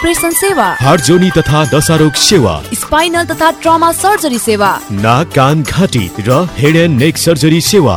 प्रेसन सेवा हार्ट जोनी तथा दशारोग सेवा स्पाइनल तथा ट्रमा सर्जरी सेवा नाक कान घाँटी र हेड एन्ड नेक सर्जरी सेवा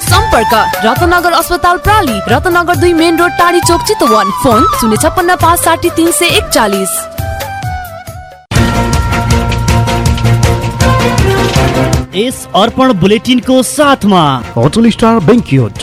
सम्पर्क रत्नगर अस्पताल प्राली रत्नगर दुई मेन रोड टाढी चोक चितवन। फोन शून्य छप्पन्न पाँच साठी तिन सय एकचालिस। यस अर्पण बुलेटिनको साथमा। Hotel star banquet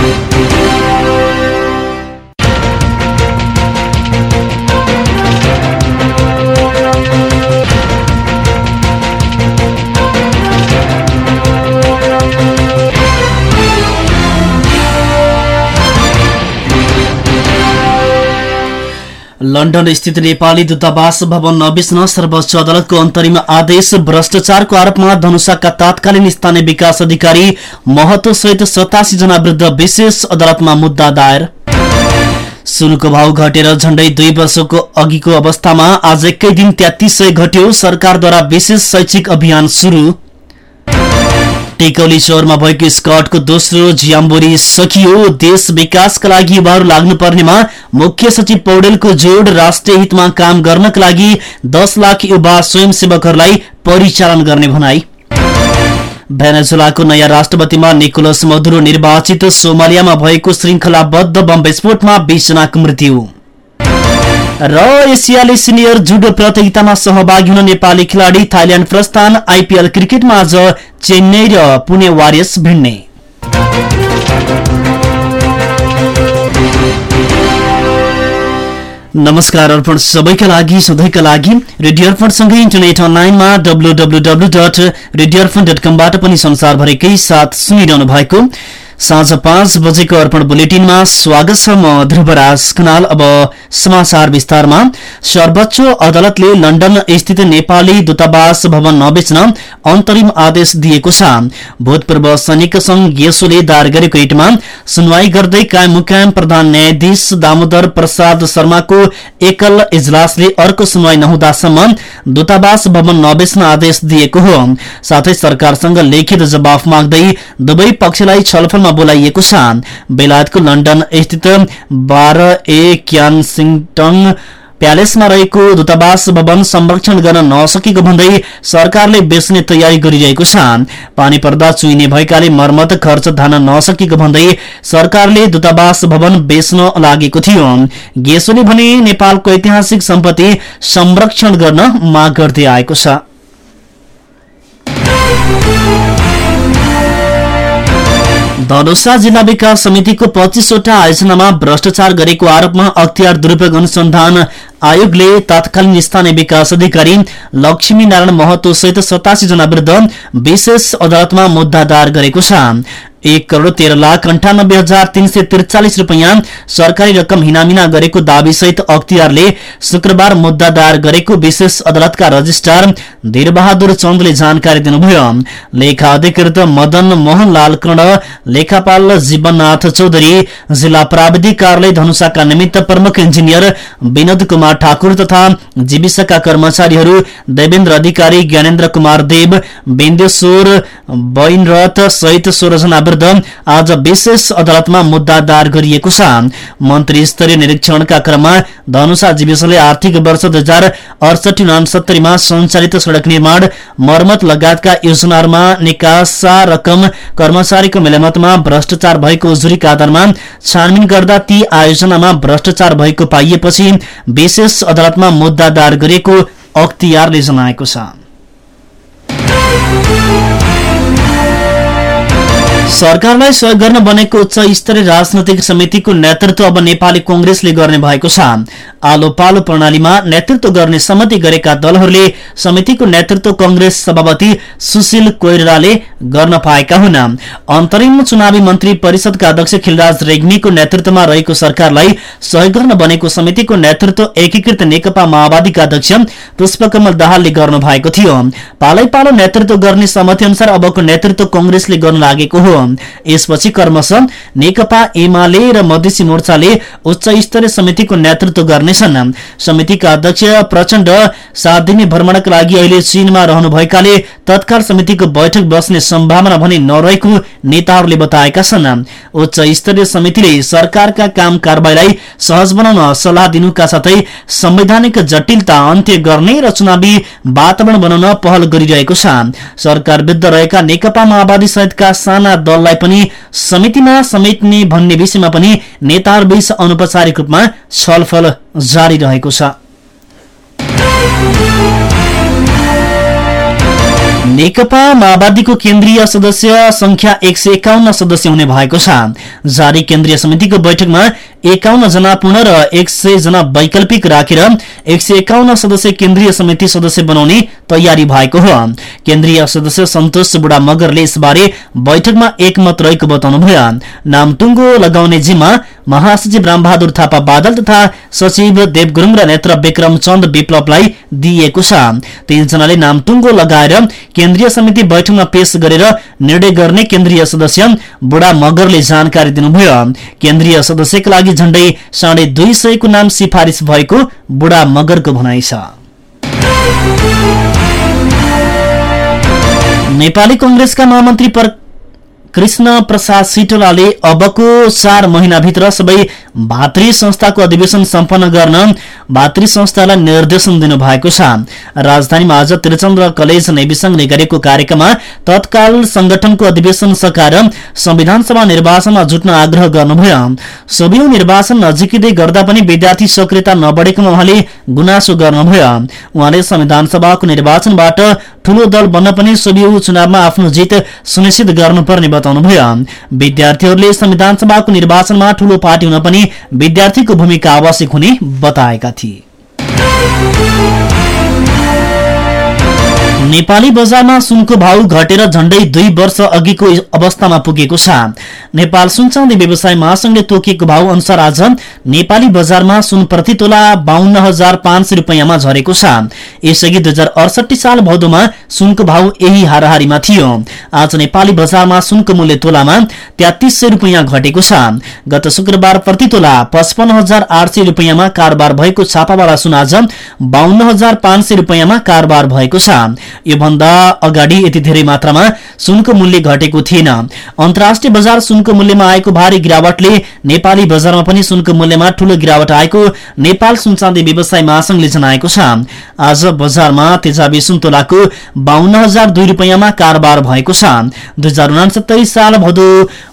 Música London स्थित नेपाली दूतावास भवन नबेच्न सर्वोच्च अदालतको अन्तरिम आदेश भ्रष्टाचारको आरोपमा धनुषाका तत्कालीन स्थानीय विकास अधिकारी महतो सहित सतासी जना विरुद्ध विशेष अदालतमा मुद्दा दायर। सुनको भाव घटेर झण्डै दुई वर्षको अघिको अवस्थामा आज एकै दिन तेत्तिस सय घट्यो सरकारद्वारा विशेष शैक्षिक अभियान शुरू टेकौली भएको स्कटको दोस्रो जियाम्बोरी सकियो। देश विकासका लागि युवाहरू लाग्नुपर्नेमा मुख्य सचिव पौडेलको जोड राष्ट्रिय हितमा काम गर्नका लागि दस लाख युवा स्वयंसेवकहरूलाई परिचालन गर्ने भनाई। भेनेजुलाको नयाँ राष्ट्रपतिमा निकोलस मधुरो निर्वाचित सोमालियामा भएको श्रृङ्खलाबद्ध बम विस्फोटमा बीस जनाको मृत्यु। र एसियाली सिनियर जुडो प्रतियोगितामा सहभागी हुन नेपाली खेलाडी थाइल्याण्ड प्रस्थान आइपिएल क्रिकेटमा आज चेन्नई र पुणे वारियर्स भिड्ने। नमस्कार अर्पण सबैका लागि सधैँका लागि। रेडियो अर्पणसँगै इन्टरनेट अनलाइनमा W W W dot radio Arpan dot कमबाट पनि संसारभरिकै साथ सुनिरहनु भएको। साँझ पाँच बजेको अर्पण बुलेटिनमा स्वागत छ म ध्रुवराज अब समाचार विस्तारमा। सर्वोच्च अदालतले लन्डन स्थित नेपाली दूतावास भवन नबेच्न अन्तरिम आदेश दिएको छ। भूतपूर्व सैनिक संघ गेसोले दायर गरेको रिटमा सुनवाई गर्दै कायम मुकायम प्रधान न्यायाधीश दामोदर प्रसाद शर्माको एकल इजलासले अर्को सुनवाई नहुँदासम्म दूतावास भवन नबेच्न आदेश दिएको हो। साथै सरकारसँग लिखित जवाफ माग्दै दुवै पक्षलाई छलफलमा बोलाइएको छ। बेलायतको लन्डन स्थित बाह्र ए क्यानसिङटन प्यालेसमा रहेको दूतावास भवन संरक्षण गर्न नसकेको भन्दै सरकारले बेच्ने तयारी गरिरहेको छ। पानी पर्दा चुइने भएकाले मर्मत खर्च धान्न नसकेको भन्दै सरकारले दूतावास भवन बेच्न लागेको थियो। गेसोले भने नेपालको ऐतिहासिक सम्पत्ति संरक्षण गर्न माग गर्दै आएको छ। धनुषा जिल्ला विकास समितिको पच्चिसवटा आयोजनामा भ्रष्टाचार गरेको आरोपमा अख्तियार दुरूपयोग अनुसन्धान आयोगले तत्कालीन स्थानीय विकास अधिकारी लक्ष्मी नारायण महतो सहित सतासी जना विरुद्ध विशेष अदालतमा मुद्दा दायर गरेको छ। एक करोड़ तेह्र लाख अन्ठानब्बे हजार तीन सय त्रिचालिस रूपियाँ सरकारी रकम हिनामिना गरेको दावी सहित अख्तियारले शुक्रबार मुद्दा दायर गरेको विशेष अदालतका रजिस्ट्रार धीरबहादुर चन्दले जानकारी दिनुभयो। लेखा अधिकृत मदन मोहन लाल कर्ण लेखापाल जीवननाथ चौधरी जिल्ला प्राविधिक कार्यालय धनुषाका निमित्त प्रमुख इन्जिनियर विनोद कुमार ठाकुर तथा जीविसका कर्मचारीहरू देवेन्द्र अधिकारी ज्ञानेन्द्र कुमार देव बिन्देश्वर बैनरथ सहित सोह्र जना विरुद्ध आज विशेष अदालतमा मुद्दा दायर गरिएको छ। मन्त्री स्तरीय निरीक्षणका क्रममा धनुषा जीविसले आर्थिक वर्ष दुई हजार अडसठी उनासत्तरीमा सञ्चालित सड़क निर्माण मर्मत लगायतका योजनाहरूमा निकासा रकम कर्मचारीको मेलमतमा भ्रष्टाचार भएको उजुरीका आधारमा छानबिन गर्दा ती आयोजनामा भ्रष्टाचार भएको पाइएपछि विशेष अदालतमा मुद्दा दायर गरिएको अख्तियारले जनाएको छ। सरकारलाई सहयोग गर्न बनेको उच्च स्तरीय राजनैतिक समितिको नेतृत्व अब नेपाली कंग्रेसले गर्ने भएको छ। आलो पालो प्रणालीमा नेतृत्व गर्ने सहमति गरेका दलहरूले समितिको नेतृत्व कंग्रेस सभापति सुशील कोइरालाले गर्न पाएका हुन्। अन्तरिम चुनावी मन्त्री परिषदका अध्यक्ष खिलराज रेग्मीको नेतृत्वमा रहेको सरकारलाई सहयोग गर्न बनेको समितिको नेतृत्व एकीकृत नेकपा माओवादीका अध्यक्ष पुष्पकमल दाहालले गर्नु भएको थियो। पालै पालो नेतृत्व गर्ने सहमति अनुसार अबको नेतृत्व कंग्रेसले गर्न लागेको हो। यसपछि कर्मश नेकपा एमाले र मधेसी मोर्चाले उच्च स्तरीय समितिको नेतृत्व गर्नेछन्। समितिका अध्यक्ष प्रचण्ड सात दिने भ्रमणका लागि अहिले चीनमा रहनुभएकाले तत्काल समितिको बैठक बस्ने सम्भावना भने नरहेको नेताहरूले बताएका छन्। उच्च स्तरीय समितिले सरकारका काम कारवाहीलाई सहज बनाउन सल्लाह दिनुका साथै संवैधानिक जटिलता अन्त्य गर्ने र चुनावी वातावरण बनाउन पहल गरिरहेको छ। सरकार विरुद्ध रहेका नेकपा माओवादी सहितका साना दललाई पनि समितिमा समेट्ने भन्ने विषयमा पनि नेताहरूबीच अनौपचारिक रूपमा छलफल जारी रहेको छ। नेकपा माओवादीको केन्द्रीय सदस्य संख्या एक सय एकाउन्न सदस्य हुने भएको छ। जारी केन्द्रीय समितिको बैठकमा एकाउन्न जना पूर्ण र एक सय जना वैकल्पिक राखेर एक सय एकाउन्न सदस्य केन्द्रीय समिति सदस्य बनाउने तयारी भएको हो। केन्द्रीय सदस्य सन्तोष बुढा मगरले यसबारे बैठकमा एकमत रहेको बताउनुभयो। नामटुङ्गो लगाउने जिम्मा महासचिव रामबहादुर थापा बादल तथा सचिव देव गुरुङ र नेत्र विक्रम चन्द विप्लवलाई दिइएको छ। तीनजनाले नामटुङ्गो लगाएर केन्द्रीय समिति बैठकमा पेश गरेर निर्णय गर्ने केन्द्रीय सदस्य बुढा मगरले जानकारी दिनुभयो। केन्द्रीय सदस्यका लागि झण्डै साढे दुई सयको नाम सिफारिस भएको बुढा मगरको भनाइ छ। नेपाली कंग्रेसका महामन्त्री कृष्ण प्रसाद सिटोलाले अबको चार महिनाभित्र सबै भातृ संस्थाको अधिवेशन सम्पन्न गर्न भातृ संस्थालाई निर्देशन दिनुभएको छ। राजधानीमा आज त्रिचन्द्र कलेज नेविसंघले गरेको कार्यक्रममा तत्काल संगठनको अधिवेशन सकाएर संविधान सभा निर्वाचनमा जुट्न आग्रह गर्नुभयो। सबै निर्वाचन नजिकै गर्दा पनि विद्यार्थी सक्रियता नबढेकोमा उहाँले गुनासो गर्नुभयो। उहाँले संविधान सभाको निर्वाचनबाट ठूलो दल बन्न पनि सोभियो चुनावमा आफ्नो जित सुनिश्चित गर्नुपर्ने बताउनुभयो। विद्यार्थीहरूले संविधान सभाको निर्वाचनमा ठूलो पार्टी हुन पनि विद्यार्थीको भूमिका आवश्यक हुने बताएका थिए। नेपाली बजारमा सुनको भाउ घटेर झण्डै दुई वर्ष अघिको अवस्थामा पुगेको छ। नेपाल सुनचाँदी व्यवसाय महासंघले तोकिएको भाउ अनुसार आज नेपाली बजारमा सुन प्रति तोला बाहन्न हजार पाँच सय रुपियाँमा झरेको छ। यसअघि दुई हजार अडसठी साल भौदोमा सुनको भाउ यही हाराहारीमा थियो। आज नेपाली बजारमा सुनको मूल्य तोलामा तेत्तिस सय रुपियाँ घटेको छ। गत शुक्रबार प्रति तोला पचपन्न हजार आठ सय रुपियाँमा कारोबार भएको छापावाला सुन आज बाहन्न हजार पाँच सय रुपियाँमा कारोबार भएको छ। योभन्दा अगाडि यति धेरै मात्रामा सुनको मूल्य घटेको थिएन। अन्तर्राष्ट्रिय बजार सुनको मूल्यमा आएको भारी गिरावटले नेपाली बजारमा पनि सुनको मूल्यमा ठूलो गिरावट आएको नेपाल सुनचाँदी व्यवसाय महासंघले जनाएको छ। आज बजारमा तेजाबी सुन्तोलाको बाहन्न हजार दुई रुपियाँमा कारोबार भएको छ। दुई हजार उनासत्तरी साल भदौ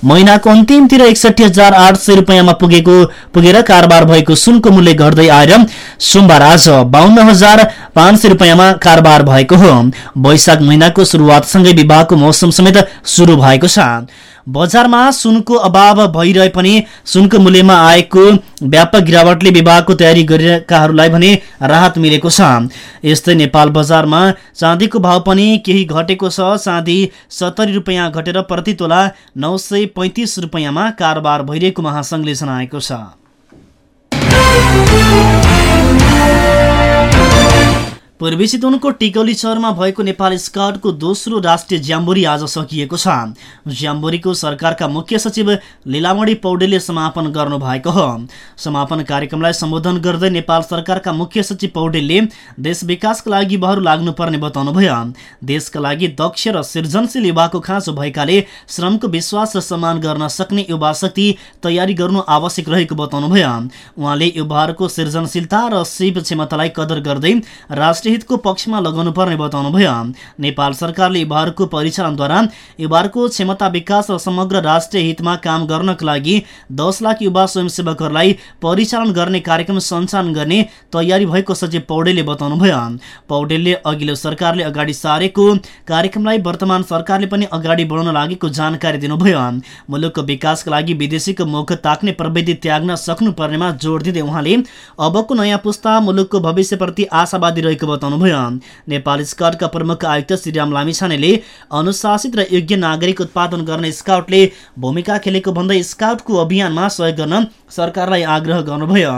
महिनाको अन्तिमतिर एकसठी हजार आठ सय रुपियाँमा पुगेको पुगेर कारोबार भएको सुनको मूल्य घट्दै आएर सोमबार आज बाहन्न हजार पाँच सय रुपियाँमा कारोबार भएको हो। वैशाख महिनाको शुरूआतसँगै विवाहको मौसम समेत शुरू भएको छ। बजारमा सुनको अभाव भइरहे पनि सुनको मूल्यमा आएको व्यापक गिरावटले विवाहको तयारी गरिरहेकाहरूलाई भने राहत मिलेको छ। यस्तै नेपाल बजारमा चाँदीको भाव पनि केही घटेको छ। चाँदी सत्तरी रुपियाँ घटेर प्रति तोला नौ सय पैँतिस रुपियाँमा कारोबार भइरहेको महासंघले जनाएको छ। पूर्वी चितवनको टिकौली शहरमा भएको नेपाल स्काउटको दोस्रो राष्ट्रिय ज्याम्बोरी आज सकिएको छ। ज्याम्बोरीको सरकारका मुख्य सचिव लीलामणी पौडेलले समापन गर्नुभएको हो। समापन कार्यक्रमलाई सम्बोधन गर्दै नेपाल सरकारका मुख्य सचिव पौडेलले देश विकासका लागि युवाहरू लाग्नुपर्ने बताउनुभयो। देशका लागि दक्ष र सृजनशील युवाको खाँचो भएकाले श्रमको विश्वास र सम्मान गर्न सक्ने युवा शक्ति तयारी गर्नु आवश्यक रहेको बताउनुभयो। उहाँले युवाहरूको सृजनशीलता र शिव क्षमतालाई कदर गर्दै राष्ट्रिय हितको पक्षमा लगाउनु पर्ने बताउनुभयो। नेपाल सरकारले युवाहरूको परिचालनद्वारा युवाहरूको क्षमता विकास र समग्र राष्ट्रिय हितमा काम गर्नका लागि दस लाख युवा स्वयंसेवकहरूलाई परिचालन गर्ने कार्यक्रम सञ्चालन गर्ने तयारी भएको सचिव पौडेलले बताउनुभयो। पौडेलले अघिल्लो सरकारले अगाडि सारेको कार्यक्रमलाई वर्तमान सरकारले पनि अगाडि बढाउन लागेको जानकारी दिनुभयो। मुलुकको विकासका लागि विदेशीको मुख ताक्ने प्रविधि त्याग्न सक्नुपर्नेमा जोड दिँदै उहाँले अबको नयाँ पुस्ता मुलुकको भविष्यप्रति आशावादी रहेको बताउनुभयो नेपाल स्काउटका प्रमुख आयुक्त श्रीराम लामिछानेले अनुशासित र योग्य नागरिक उत्पादन गर्ने स्काउटले भूमिका खेलेको भन्दै स्काउटको अभियानमा सहयोग गर्न सरकारलाई आग्रह गर्नुभयो।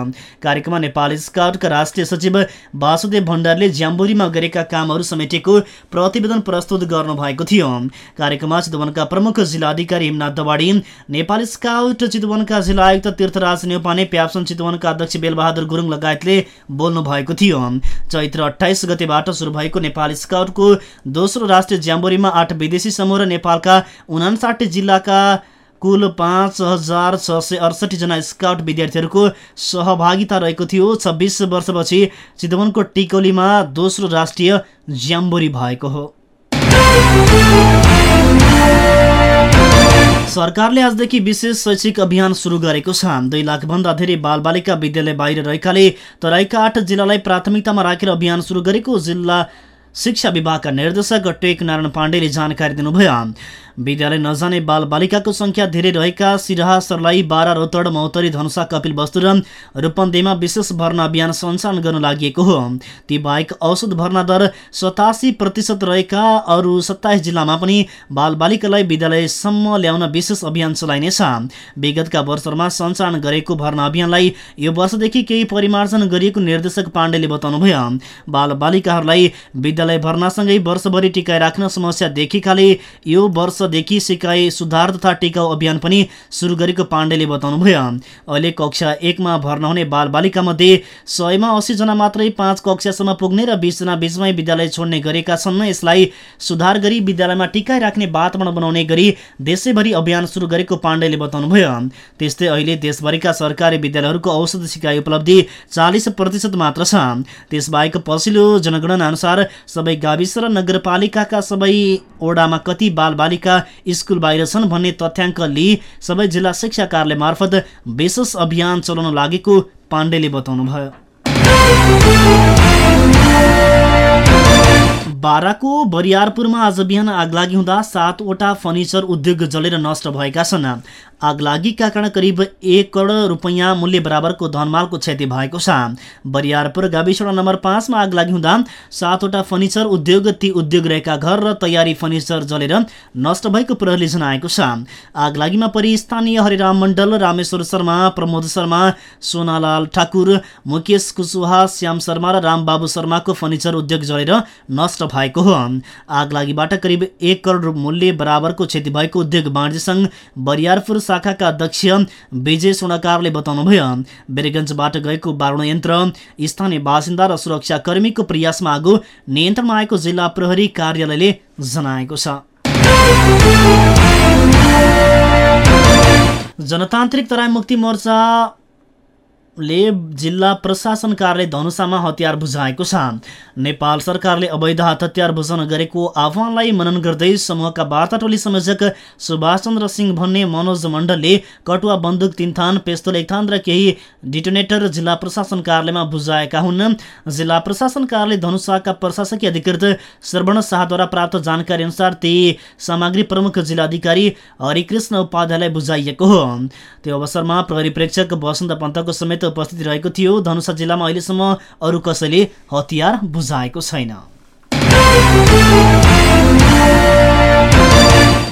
कार्यक्रममा नेपाल स्काउटका राष्ट्रिय सचिव वासुदेव भण्डारले ज्याम्बोरीमा गरेका कामहरू समेटेको प्रतिवेदन प्रस्तुत गर्नुभएको थियो। कार्यक्रममा चितवनका प्रमुख जिल्लाधिकारी हिमनाथ दवाडी नेपाल स्काउट चितवनका जिल्ला आयुक्त तीर्थराज नेौपाने प्याप्सन चितवनका अध्यक्ष बेलबहादुर गुरुङ लगायतले बोल्नु भएको थियो। चैत्र अठाइस गतेबाट सुरु भएको नेपाल स्काउटको दोस्रो राष्ट्रिय ज्याम्बोरीमा आठ विदेशी समूह र नेपालका उनासाठी जिल्लाका कुल पाँच हजार छ सय अडसठीजना स्काउट विद्यार्थीहरूको सहभागिता रहेको थियो। छब्बिस वर्षपछि चितवनको टिकौलीमा दोस्रो राष्ट्रिय ज्याम्बोरी भएको हो। सरकारले आजदेखि विशेष शैक्षिक अभियान सुरु गरेको छ। दुई लाखभन्दा धेरै बालबालिका विद्यालय बाहिर रहेकाले तराईका आठ जिल्लालाई प्राथमिकतामा राखेर अभियान सुरु गरेको जिल्ला शिक्षा विभागका निर्देशक टेक नारायण पाण्डेले जानकारी दिनुभयो। विद्यालय नजाने बाल बालिकाको संख्या धेरै रहेका सिराहा सर्लाही बारा रोतड मौतरी धनुषा कपिल वस्तु र रूपन्देहीमा विशेष भर्ना अभियान सञ्चालन गर्न लागि हो। ती बाहेक औषध भर्ना दर सतासी प्रतिशत रहेका अरू सत्ताइस जिल्लामा पनि बालबालिकालाई विद्यालयसम्म ल्याउन विशेष अभियान चलाइनेछ। विगतका वर्षहरूमा सञ्चालन गरेको भर्ना अभियानलाई यो वर्षदेखि केही परिमार्जन गरिएको निर्देशक पाण्डेले बताउनुभयो। बालबालिकाहरूलाई विद्यालय भर्नासँगै वर्षभरि टिकाइ राख्न समस्या देखेकाले यो वर्षदेखि सिकाइ सुधार तथा टिकाउ अभियान पनि सुरु गरेको पाण्डेले बताउनुभयो। अहिले कक्षा एकमा भर्ना हुने बालबालिका मध्ये सयमा अस्सीजना मात्रै पाँच कक्षासम्म पुग्ने र बिसजना बिचमै विद्यालय छोड्ने गरेका छन्। यसलाई सुधार गरी विद्यालयमा टिकाइ राख्ने वातावरण बनाउने गरी देशैभरि अभियान सुरु गरेको पाण्डेले बताउनुभयो। त्यस्तै अहिले देशभरिका सरकारी विद्यालयहरूको औषध सिकाइ उपलब्धि चालिस प्रतिशत मात्र छ। त्यसबाहेक पछिल्लो जनगणना अनुसार सबै गाविस र नगरपालिकाका सबै ओडामा कति बालबालिका स्कुल बाहिर छन् भन्ने तथ्याङ्क लिई सबै जिल्ला शिक्षा कार्यालय मार्फत विशेष अभियान चलाउन लागेको पाण्डेले बताउनुभयो। बाराको बरियारपुरमा आज बिहान आगलागी हुँदा सातवटा फर्निचर उद्योग जलेर नष्ट भएका छन्। आगलागीका कारण करिब एक करोड रुपियाँ मूल्य बराबरको धनमालको क्षति भएको छ। बरियारपुर गाविस नम्बर पाँचमा आगलागी हुँदा सातवटा फर्निचर उद्योग ती उद्योग रहेका घर र तयारी फर्निचर जलेर नष्ट भएको प्रहरीले जनाएको छ। आगलागीमा परि स्थानीय हरिराम मण्डल रामेश्वर शर्मा प्रमोद शर्मा सोनालाल ठाकुर मुकेश कुशवाहा श्याम शर्मा र रामबाबु शर्माको फर्निचर उद्योग जलेर नष्ट भएको हो आगलागीबाट करिब एक करोड मूल्य बराबरको क्षति भएको उद्योग वाणिज्य सङ्घ बरियारपुर शाखाका अध्यक्ष विजय सोनाकारले बताउनुभयो। बेरगञ्जबाट गएको बारुण यन्त्र स्थानीय बासिन्दा र सुरक्षाकर्मीको प्रयासमा आगो नियन्त्रणमा आएको जिल्ला प्रहरी कार्यालयले जनाएको छ। जनतान्त्रिक तराई मुक्ति मोर्चा ले जिल्ला प्रशासन कार्यालय धनुषामा हतियार बुझाएको छ। नेपाल सरकारले अवैध हात हतियार बुझाउन गरेको आह्वानलाई मनन गर्दै समूहका वार्ता टोली संयोजक सुभाष चन्द्र सिंह भन्ने मनोज मण्डलले कटुवा बन्दुक तिनथान पेस्तोल एकथान र केही डिटोनेटर जिल्ला प्रशासन कार्यालयमा बुझाएका हुन्। जिल्ला प्रशासन कार्यालय धनुषाका प्रशासकीय अधिकृत श्रवण शाहद्वारा प्राप्त जानकारी अनुसार ती सामग्री प्रमुख जिल्लाधिकारी हरिकृष्ण उपाध्यायलाई बुझाइएको हो। त्यो अवसरमा प्रहरी प्रेक्षक वसन्त पन्तको समेत उपस्थित रहेको थियो। धनुषा जिल्लामा अहिलेसम्म अरू कसैले हतियार बुझाएको छैन।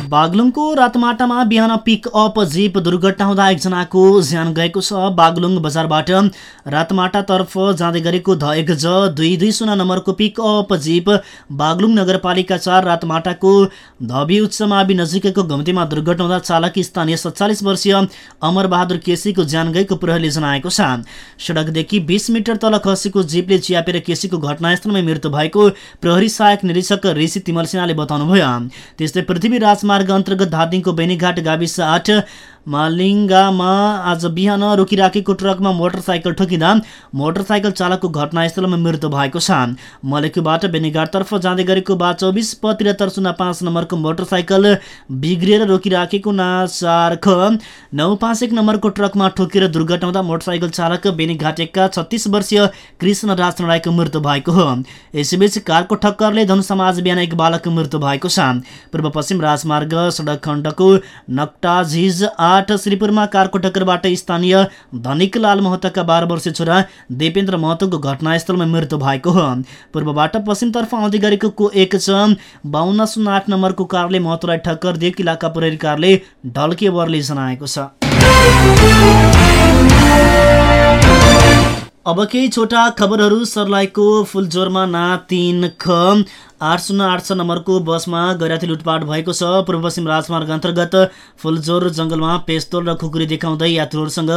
बागलुङको रातमाटामा बिहान पिक अप जिप दुर्घटना हुँदा एकजनाको ज्यान गएको छ। बागलुङ बजारबाट रातमाटातर्फ जाँदै गरेको ध एक ज दुई दुई शून्य नम्बरको पिक अप जिप बागलुङ नगरपालिका चार रातमाटाको धबी उच्च मावि नजिकैको घम्तीमा दुर्घटना हुँदा चालक स्थानीय सत्तालिस वर्षीय अमरबहादुर केसीको ज्यान गएको प्रहरीले जनाएको छ। सडकदेखि बिस मिटर तल खसेको जीपले च्यापेर केसीको घटनास्थलमै मृत्यु भएको प्रहरी सहायक निरीक्षक ऋषि तिमल सिन्हाले बताउनुभयो। त्यस्तै पृथ्वी राजमार्ग अन्तर्गत धादिङको बेनीघाट गाविस आठ मालिङ्गामा आज बिहान रोकिराखेको ट्रकमा मोटरसाइकल ठोकिँदा मोटरसाइकल चालकको घटनास्थलमा मृत्यु भएको छ। मलेकुबाट बेनीघाटतर्फ जाँदै गरेको बा चौबिस प शून्य पाँच नम्बरको मोटरसाइकल बिग्रिएर रोकिराखेको ना चार नौ पाँच एक नम्बरको ट्रकमा ठोकेर दुर्घटना हुँदा मोटरसाइकल चालक बेनीघाटेका छत्तिस वर्षीय कृष्ण राज राईको मृत्यु भएको हो। यसैबीच कारको ठक्करले धनुसमाज बिहान एक बालकको मृत्यु भएको छ। पूर्व पश्चिम राजमार्ग सडक खण्डको नक्टा झिज आठ श्रीपुरमा कारको टक्करबाट स्थानीय धनिकलाल महतोका बाह्र वर्षीय छोरा देपेन्द्र महतोको घटनास्थलमा मृत्यु भएको हो। पूर्वबाट पश्चिमतर्फ आउँदै गरेको एक छ बाहन्न शून्य आठ नम्बरको कारले महतोलाई ठक्कर दिएको इलाका प्रहरी कारले ढल्के वरले जनाएको छ। अब केही छोटा खबरहरू सर्लाईको फुलजोरमा ना तिन ख। आठ शून्य आठ छ नम्बरको बसमा गैराती लुटपाट भएको छ। पूर्व पश्चिम राजमार्ग अन्तर्गत फुलजोर जङ्गलमा पेस्तोल र खुकुरी देखाउँदै यात्रुहरूसँग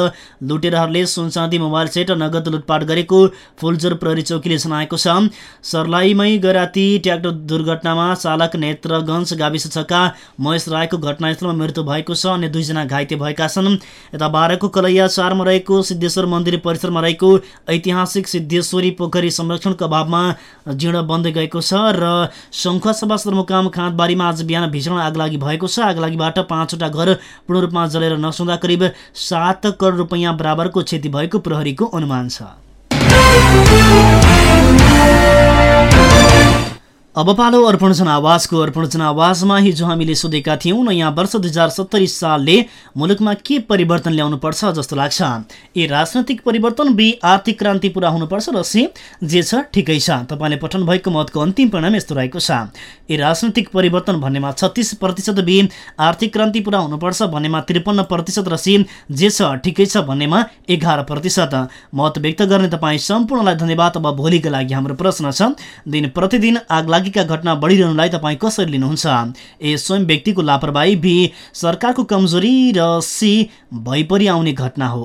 लुटेराहरूले सुनचाँदी मोबाइल सेट र नगद लुटपाट गरेको फुलजोर प्रहरी चौकीले जनाएको छ। सर्लाईमै गैराती ट्र्याक्टर दुर्घटनामा चालक नेत्रगञ्ज गाविस छका महेश राईको घटनास्थलमा मृत्यु भएको छ। अन्य दुईजना घाइते भएका छन्। यता बाह्रको कलैया चारमा रहेको सिद्धेश्वर मन्दिर परिसरमा रहेको ऐतिहासिक सिद्धेश्वरी पोखरी संरक्षणको अभावमा जीर्ण बन्दै गएको छ र शङ्खसभा सदरमुकाम खाँदबारीमा आज बिहान भीषण आगलागी भएको छ। आगलागीबाट पाँचवटा घर पूर्ण रूपमा जलेर नसुँदा करिब सात करोड रुपियाँ बराबरको क्षति भएको प्रहरीको अनुमान छ। अब पालो अर्पण जनावासको अर्पण जनावासमा हिजो हामीले सोधेका थियौँ नयाँ वर्ष दुई हजार सत्तरी सालले मुलुकमा के परिवर्तन ल्याउनु पर्छ जस्तो लाग्छ। ए राजनैतिक परिवर्तन बी आर्थिक क्रान्ति पुरा हुनुपर्छ र सी जे छ ठिकै छ। तपाईँले पठाउनु भएको मतको अन्तिम परिणाम यस्तो रहेको छ। ए राजनैतिक परिवर्तन भन्नेमा छत्तिस प्रतिशत बी आर्थिक क्रान्ति पुरा हुनुपर्छ भन्नेमा त्रिपन्न प्रतिशत र सी जे छ ठिकै छ भन्नेमा एघार प्रतिशत। मत व्यक्त गर्ने तपाईँ सम्पूर्णलाई धन्यवाद। अब भोलिको लागि हाम्रो प्रश्न छ। दिन प्रतिदिन आग लागिका घटना बढिरहनुलाई तपाईँ कसरी लिनुहुन्छ? ए स्वयं व्यक्तिको लापरवाही बी सरकारको कमजोरी र सी भइपरि आउने घटना हो।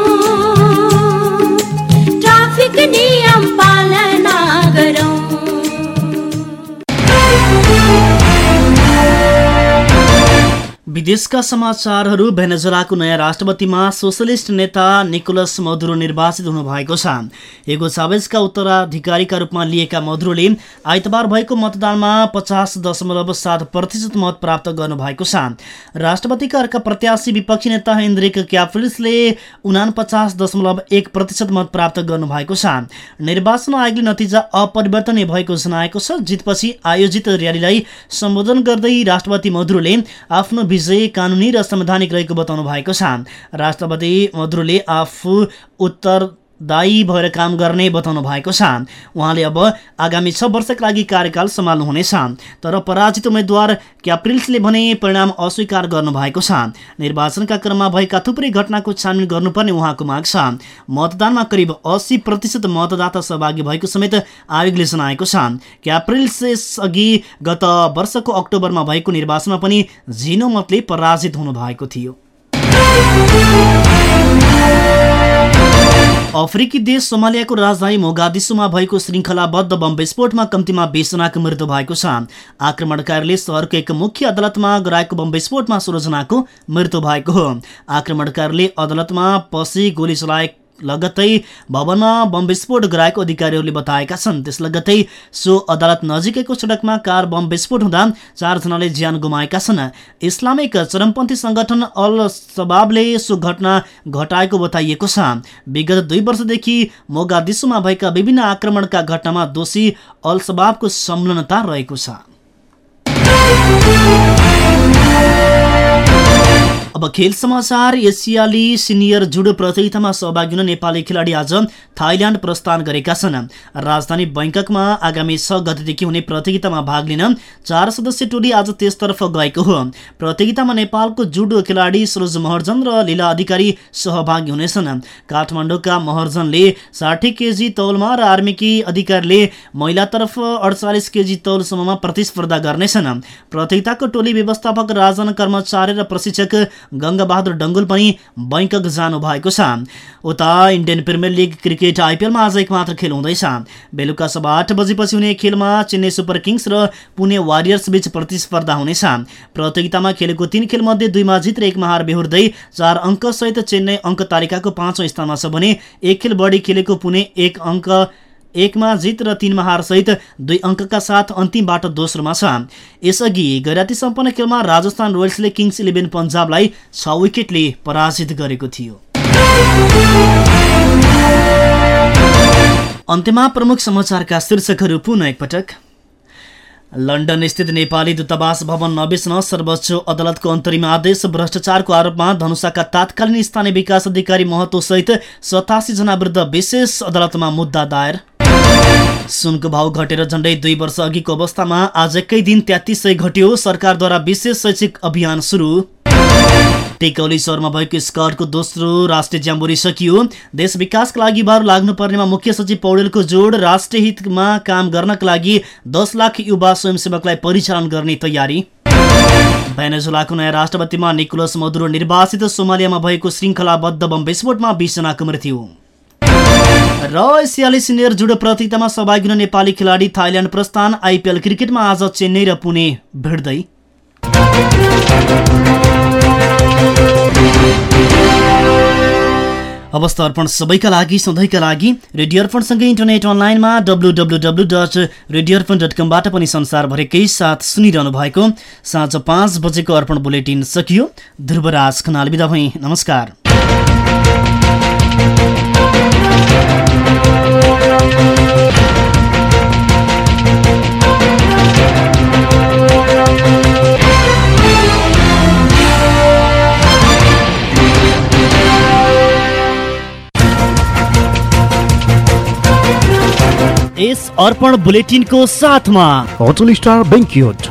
विदेशका समाचारहरू भेनेजुलाको नयाँ राष्ट्रपतिमा सोसलिस्ट नेता निकोलस मधुरो निर्वाचित हुनुभएको छ। एगो चावेजका उत्तराधिकारीका रूपमा लिएका मधुरोले आइतबार भएको मतदानमा पचास दशमलव सात प्रतिशत मत प्राप्त गर्नुभएको छ। राष्ट्रपतिका अर्का प्रत्याशी विपक्षी नेता हेन्द्रिक दशमलव एक प्रतिशत मत प्राप्त गर्नुभएको छ। निर्वाचन आयोगले नतिजा अपरिवर्तनीय भएको जनाएको छ। जितपछि आयोजित र्यालीलाई सम्बोधन गर्दै राष्ट्रपति मधुरोले आफ्नो विजय कानुनी र संवैधानिक रहेको बताउनु भएको छ। राष्ट्रपति मधुरोले आफू उत्तर दायी भएर काम गर्ने बताउनु भएको छ उहाँले अब आगामी छ वर्षका लागि कार्यकाल सम्हाल्नुहुनेछ तर पराजित उम्मेद्वार क्याप्रिल्सले भने परिणाम अस्वीकार गर्नुभएको छ। निर्वाचनका क्रममा भएका थुप्रै घटनाको छानबिन गर्नुपर्ने उहाँको माग छ। मतदानमा करिब अस्सी प्रतिशत मतदाता सहभागी भएको समेत आयोगले जनाएको छ। क्याप्रिल्स अघि गत वर्षको अक्टोबरमा भएको निर्वाचनमा पनि झिनो मतले पराजित हुनुभएको थियो। अफ्रिकी देश सोमालियाको राजधानी मोगादिसुमा भएको श्रृङ्खलाबद्ध बम विस्फोटमा कम्तीमा बिसजनाको मृत्यु भएको छ। आक्रमणकारीले सहरको एक मुख्य अदालतमा गराएको बम विस्फोटमा सोह्रजनाको मृत्यु भएको हो। आक्रमणकारीले अदालतमा पसी गोली चलाए लगत्तै भवनमा बम विस्फोट गराएको अधिकारीहरूले बताएका छन्। त्यस लगत्तै सो अदालत नजिकैको सडकमा कार बम विस्फोट हुँदा चारजनाले ज्यान गुमाएका छन्। इस्लामिक चरमपन्थी संगठन अल सबाबले सो घटना घटाएको बताइएको छ। विगत दुई वर्षदेखि मोगादिसुमा भएका विभिन्न आक्रमणका घटनामा दोषी अल सबाबको संलग्नता रहेको छ। अब खेल समाचार एसियाली सिनियर जुडो प्रतियोगितामा सहभागी हुन नेपाली खेलाडी आज थाइल्याण्ड प्रस्थान गरेका छन्। राजधानी बैङ्ककमा आगामी छ गतिदेखि हुने प्रतियोगितामा भाग लिन चार सदस्यीय टोली आज त्यसतर्फ गएको हो। प्रतियोगितामा नेपालको जुडो खेलाडी सरोज महर्जन र लीला अधिकारी सहभागी हुनेछन्। काठमाडौँका महर्जनले साठी केजी तौलमा र आर्मीकी अधिकारीले महिलातर्फ अडचालिस केजी तौलसम्ममा प्रतिस्पर्धा गर्नेछन्। प्रतियोगिताको टोली व्यवस्थापक राजन कर्मचारी र प्रशिक्षक गङ्गाबहादुर डङ्गुल पनि बैङ्कक जानु भएको छ। उता इन्डियन प्रिमियर लिग क्रिकेट आइपिएलमा आज एक मात्र खेल हुँदैछ। बेलुका सभा आठ बजेपछि हुने खेलमा चेन्नई सुपर किङ्स र पुणे वारियर्स बीच प्रतिस्पर्धा हुनेछ। प्रतियोगितामा खेलेको तीन खेलमध्ये दुईमा जित र एकमा हार बेहोर्दै चार अङ्कसहित चेन्नई अङ्क तालिकाको पाँचौँ स्थानमा छ भने एक खेल बढी खेलेको पुणे एक अङ्क एकमा जित र तिनमा हारसहित दुई अङ्कका साथ अन्तिमबाट दोस्रोमा छ। यसअघि गैराती सम्पन्न खेलमा राजस्थान रोयल्सले किङ्स इलेभेन पन्जाबलाई छ विकेटले पराजित गरेको थियो। अन्त्यमा प्रमुख समाचारका शीर्षकहरू पुनः एकपटक। लन्डन स्थित नेपाली दूतावास भवन नबेच्न सर्वोच्च अदालतको अन्तरिम आदेश भ्रष्टाचारको आरोपमा धनुषाका तात्कालीन स्थानीय विकास अधिकारी महतो सहित सतासी जना विरुद्ध विशेष अदालतमा मुद्दा दायर। सुनको भाउ घटेर झण्डै दुई वर्ष अघिको अवस्थामा आज एकै दिन तेत्तिस सय घट्यो। सरकारद्वारा विशेष शैक्षिक अभियान सुरु। टेकौली सहरमा भएको स्कटको दोस्रो राष्ट्रिय ज्याम्बोरी सकियो। देश विकासका लागि बार लाग्नुपर्नेमा मुख्य सचिव पौडेलको जोड राष्ट्रिय हितमा काम गर्नका लागि दस लाख युवा स्वयंसेवकलाई परिचालन गर्ने तयारी। भेनेजुलाको नयाँ राष्ट्रपतिमा निकोलस मधुरो निर्वाचित सोमालियामा भएको श्रृङ्खलाबद्ध बम विस्फोटमा बिसजनाको मृत्यु। र एसियाली सिनियर जुडो प्रतियोगितामा सहभागी हुने नेपाली खेलाडी थाइल्याण्ड प्रस्थान आइपिएल क्रिकेटमा आज चेन्नई र पुणे भिड्दै अवस्था अर्पण सबैका लागि सधैँका लागि रेडियो अर्पणसँगै इन्टरनेट अनलाइनमा W W W dot radio Arpan dot कमबाट पनि संसारभरिकै साथ सुनिरहनु भएको साँझ पाँच बजेको अर्पण बुलेटिन सकियो। ध्रुवराज खनाल बिदा भई नमस्कार। यस अर्पण बुलेटिनको साथमा होटल स्टार बेङ्क्युट।